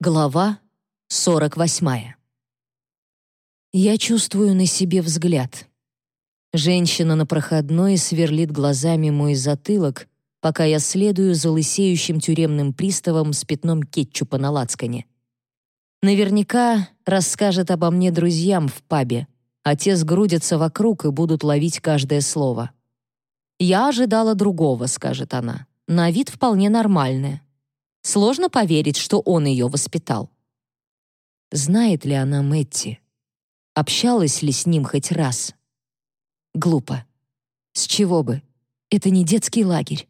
Глава 48. Я чувствую на себе взгляд. Женщина на проходной сверлит глазами мой затылок, пока я следую за лысеющим тюремным приставом с пятном кетчупа на лацкане. Наверняка расскажет обо мне друзьям в пабе, а те сгрудятся вокруг и будут ловить каждое слово. «Я ожидала другого», — скажет она. «На вид вполне нормальное». Сложно поверить, что он ее воспитал. Знает ли она Мэтти? Общалась ли с ним хоть раз? Глупо. С чего бы? Это не детский лагерь.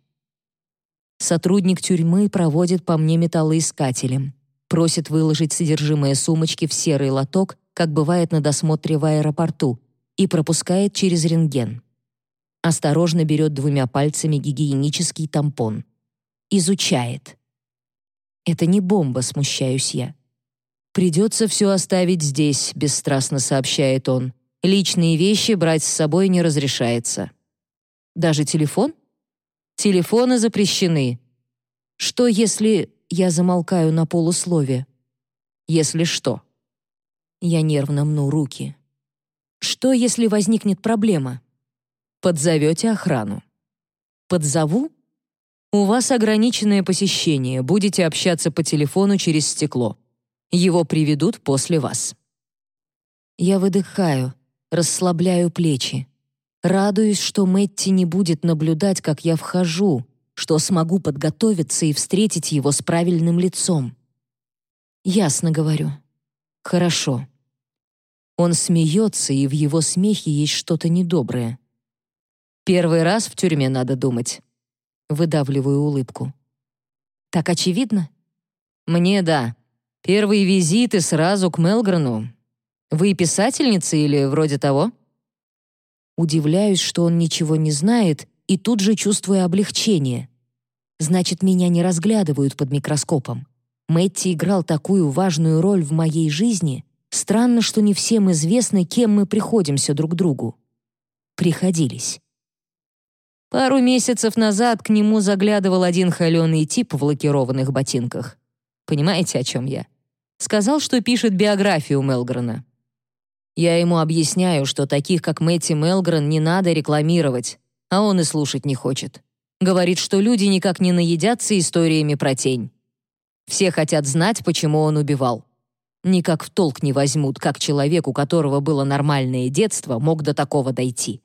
Сотрудник тюрьмы проводит по мне металлоискателем, просит выложить содержимое сумочки в серый лоток, как бывает на досмотре в аэропорту, и пропускает через рентген. Осторожно берет двумя пальцами гигиенический тампон. Изучает. Это не бомба, смущаюсь я. «Придется все оставить здесь», — бесстрастно сообщает он. «Личные вещи брать с собой не разрешается». «Даже телефон?» «Телефоны запрещены». «Что, если...» — я замолкаю на полуслове. «Если что?» Я нервно мну руки. «Что, если возникнет проблема?» «Подзовете охрану». «Подзову?» У вас ограниченное посещение, будете общаться по телефону через стекло. Его приведут после вас. Я выдыхаю, расслабляю плечи. Радуюсь, что Мэтти не будет наблюдать, как я вхожу, что смогу подготовиться и встретить его с правильным лицом. Ясно говорю. Хорошо. Он смеется, и в его смехе есть что-то недоброе. Первый раз в тюрьме надо думать. Выдавливаю улыбку. «Так очевидно?» «Мне да. Первый визит и сразу к Мелгрену. Вы писательница или вроде того?» Удивляюсь, что он ничего не знает, и тут же чувствую облегчение. Значит, меня не разглядывают под микроскопом. Мэтти играл такую важную роль в моей жизни. Странно, что не всем известно, кем мы приходимся друг другу. Приходились. Пару месяцев назад к нему заглядывал один холеный тип в лакированных ботинках. Понимаете, о чем я? Сказал, что пишет биографию Мелгрена. Я ему объясняю, что таких, как Мэтти Мелгрен, не надо рекламировать, а он и слушать не хочет. Говорит, что люди никак не наедятся историями про тень. Все хотят знать, почему он убивал. Никак в толк не возьмут, как человек, у которого было нормальное детство, мог до такого дойти.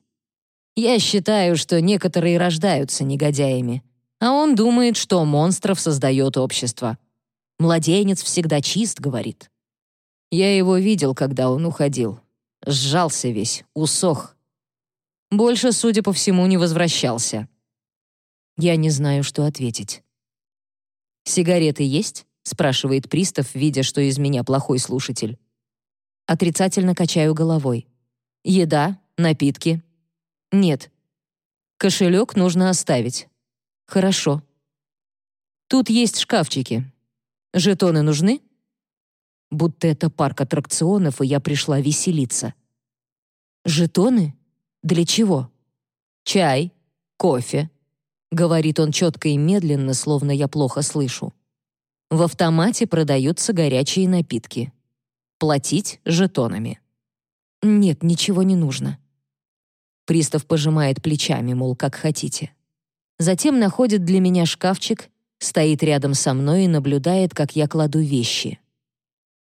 Я считаю, что некоторые рождаются негодяями, а он думает, что монстров создает общество. Младенец всегда чист, говорит. Я его видел, когда он уходил. Сжался весь, усох. Больше, судя по всему, не возвращался. Я не знаю, что ответить. «Сигареты есть?» — спрашивает пристав, видя, что из меня плохой слушатель. Отрицательно качаю головой. «Еда, напитки, нет. Кошелек нужно оставить. Хорошо. Тут есть шкафчики. Жетоны нужны? Будто это парк аттракционов, и я пришла веселиться. Жетоны? Для чего? Чай, кофе. Говорит он четко и медленно, словно я плохо слышу. В автомате продаются горячие напитки. Платить жетонами. Нет, ничего не нужно. Пристав пожимает плечами, мол, как хотите. Затем находит для меня шкафчик, стоит рядом со мной и наблюдает, как я кладу вещи.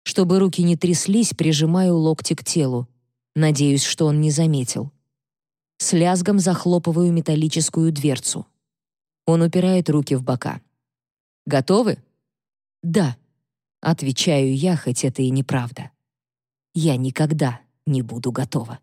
Чтобы руки не тряслись, прижимаю локти к телу. Надеюсь, что он не заметил. С лязгом захлопываю металлическую дверцу. Он упирает руки в бока. «Готовы?» «Да», — отвечаю я, хоть это и неправда. «Я никогда не буду готова».